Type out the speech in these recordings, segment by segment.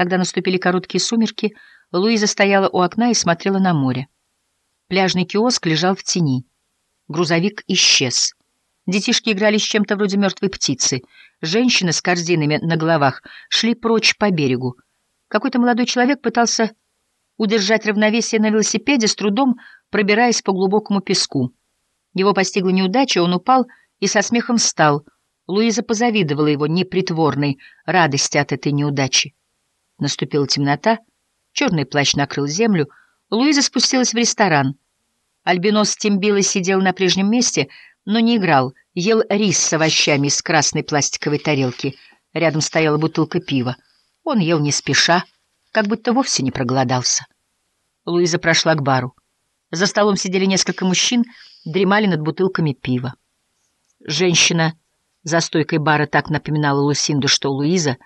Когда наступили короткие сумерки, Луиза стояла у окна и смотрела на море. Пляжный киоск лежал в тени. Грузовик исчез. Детишки играли с чем-то вроде мертвой птицы. Женщины с корзинами на головах шли прочь по берегу. Какой-то молодой человек пытался удержать равновесие на велосипеде, с трудом пробираясь по глубокому песку. Его постигла неудача, он упал и со смехом встал. Луиза позавидовала его непритворной радости от этой неудачи. Наступила темнота, черный плащ накрыл землю. Луиза спустилась в ресторан. Альбинос Тимбила сидел на прежнем месте, но не играл, ел рис с овощами из красной пластиковой тарелки. Рядом стояла бутылка пива. Он ел не спеша, как будто вовсе не проголодался. Луиза прошла к бару. За столом сидели несколько мужчин, дремали над бутылками пива. Женщина за стойкой бара так напоминала Лусинду, что Луиза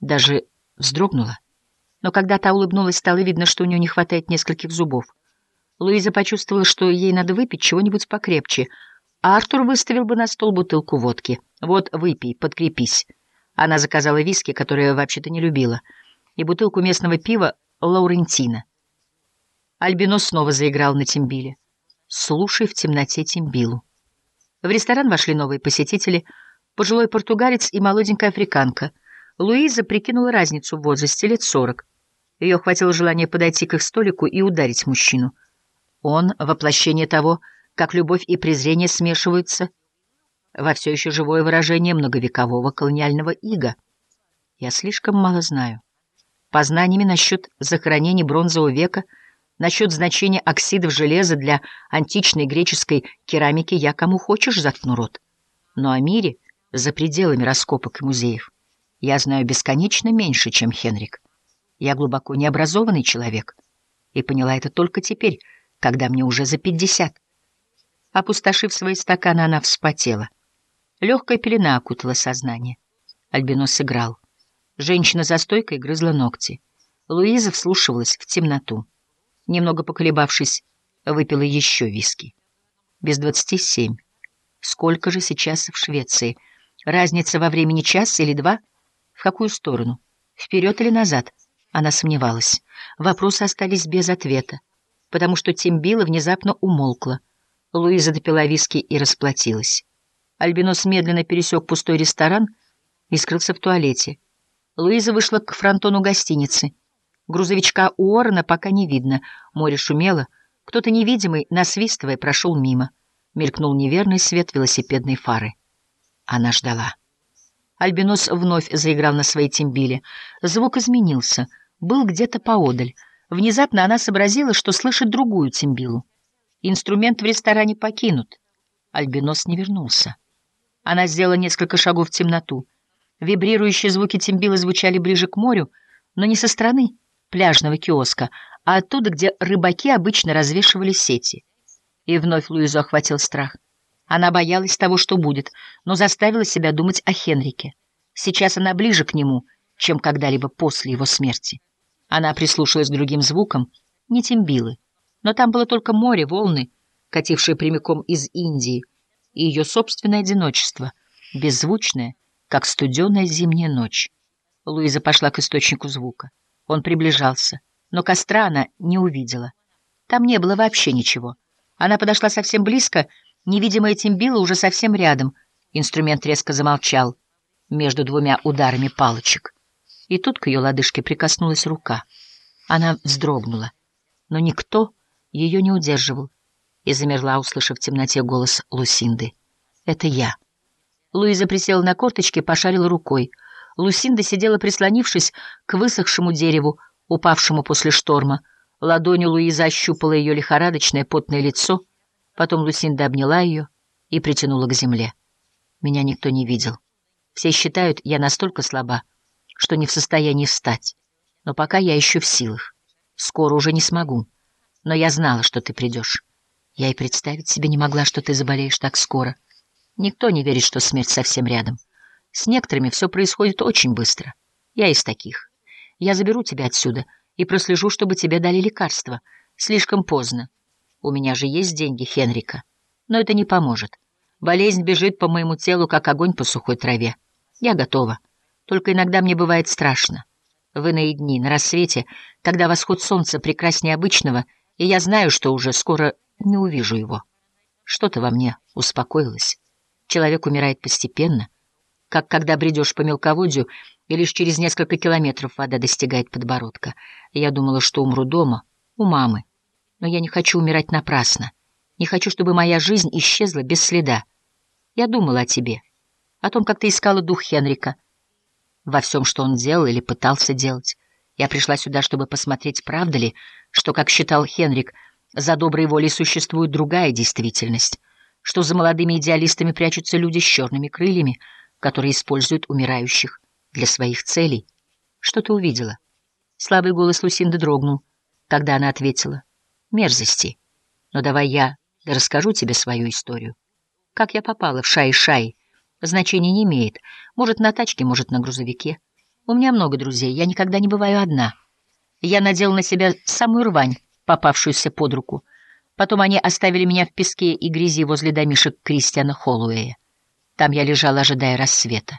даже вздрогнула. Но когда та улыбнулась, стало видно, что у нее не хватает нескольких зубов. Луиза почувствовала, что ей надо выпить чего-нибудь покрепче. А Артур выставил бы на стол бутылку водки. «Вот, выпей, подкрепись». Она заказала виски, которое вообще-то не любила, и бутылку местного пива «Лаурентина». Альбинос снова заиграл на тимбиле. «Слушай в темноте тимбилу». В ресторан вошли новые посетители, пожилой португалец и молоденькая африканка. Луиза прикинула разницу в возрасте лет сорок. Ее охватило желание подойти к их столику и ударить мужчину. Он — воплощение того, как любовь и презрение смешиваются во все еще живое выражение многовекового колониального ига. Я слишком мало знаю. Познаниями насчет захоронений бронзового века, насчет значения оксидов железа для античной греческой керамики я кому хочешь заткну рот. Но о мире за пределами раскопок и музеев я знаю бесконечно меньше, чем Хенрик. Я глубоко необразованный человек и поняла это только теперь, когда мне уже за пятьдесят. Опустошив свои стаканы, она вспотела. Легкая пелена окутала сознание. Альбинос играл. Женщина за стойкой грызла ногти. Луиза вслушивалась в темноту. Немного поколебавшись, выпила еще виски. Без двадцати семь. Сколько же сейчас в Швеции? Разница во времени час или два? В какую сторону? Вперед или назад? Она сомневалась. Вопросы остались без ответа, потому что Тимбила внезапно умолкла. Луиза допила виски и расплатилась. Альбинос медленно пересек пустой ресторан и скрылся в туалете. Луиза вышла к фронтону гостиницы. Грузовичка Уоррена пока не видно. Море шумело. Кто-то невидимый, насвистывая, прошел мимо. Мелькнул неверный свет велосипедной фары. Она ждала. Альбинос вновь заиграл на своей тимбиле. Звук изменился. Был где-то поодаль. Внезапно она сообразила, что слышит другую тимбилу. Инструмент в ресторане покинут. Альбинос не вернулся. Она сделала несколько шагов в темноту. Вибрирующие звуки тимбила звучали ближе к морю, но не со стороны пляжного киоска, а оттуда, где рыбаки обычно развешивали сети. И вновь Луизу охватил страх. Она боялась того, что будет, но заставила себя думать о Хенрике. Сейчас она ближе к нему, чем когда-либо после его смерти. Она прислушалась к другим звукам, не тимбилы, но там было только море, волны, катившие прямиком из Индии, и ее собственное одиночество, беззвучное, как студеная зимняя ночь. Луиза пошла к источнику звука. Он приближался, но костра она не увидела. Там не было вообще ничего. Она подошла совсем близко, невидимая Тимбила уже совсем рядом. Инструмент резко замолчал между двумя ударами палочек. И тут к ее лодыжке прикоснулась рука. Она вздрогнула, но никто ее не удерживал и замерла, услышав в темноте голос Лусинды. «Это я». Луиза присела на корточки, пошарила рукой. Лусинда сидела, прислонившись к высохшему дереву, упавшему после шторма. Ладонью Луиза ощупала ее лихорадочное потное лицо, потом Лусинда обняла ее и притянула к земле. Меня никто не видел. Все считают, я настолько слаба, что не в состоянии встать. Но пока я еще в силах. Скоро уже не смогу. Но я знала, что ты придешь. Я и представить себе не могла, что ты заболеешь так скоро. Никто не верит, что смерть совсем рядом. С некоторыми все происходит очень быстро. Я из таких. Я заберу тебя отсюда и прослежу, чтобы тебе дали лекарства. Слишком поздно. У меня же есть деньги, Хенрика. Но это не поможет. Болезнь бежит по моему телу, как огонь по сухой траве. Я готова. Только иногда мне бывает страшно. В иные дни, на рассвете, когда восход солнца прекраснее обычного, и я знаю, что уже скоро не увижу его. Что-то во мне успокоилось. Человек умирает постепенно, как когда бредешь по мелководью, и лишь через несколько километров вода достигает подбородка. Я думала, что умру дома, у мамы. Но я не хочу умирать напрасно. Не хочу, чтобы моя жизнь исчезла без следа. Я думала о тебе, о том, как ты искала дух Хенрика, во всем, что он делал или пытался делать. Я пришла сюда, чтобы посмотреть, правда ли, что, как считал Хенрик, за доброй волей существует другая действительность, что за молодыми идеалистами прячутся люди с черными крыльями, которые используют умирающих для своих целей. Что ты увидела? Слабый голос Лусинды дрогнул, когда она ответила. Мерзости. Но давай я расскажу тебе свою историю. Как я попала в Шай-Шай, значения не имеет. Может, на тачке, может, на грузовике. У меня много друзей, я никогда не бываю одна. Я надела на себя самую рвань, попавшуюся под руку. Потом они оставили меня в песке и грязи возле домишек Кристиана Холлуэя. Там я лежала, ожидая рассвета.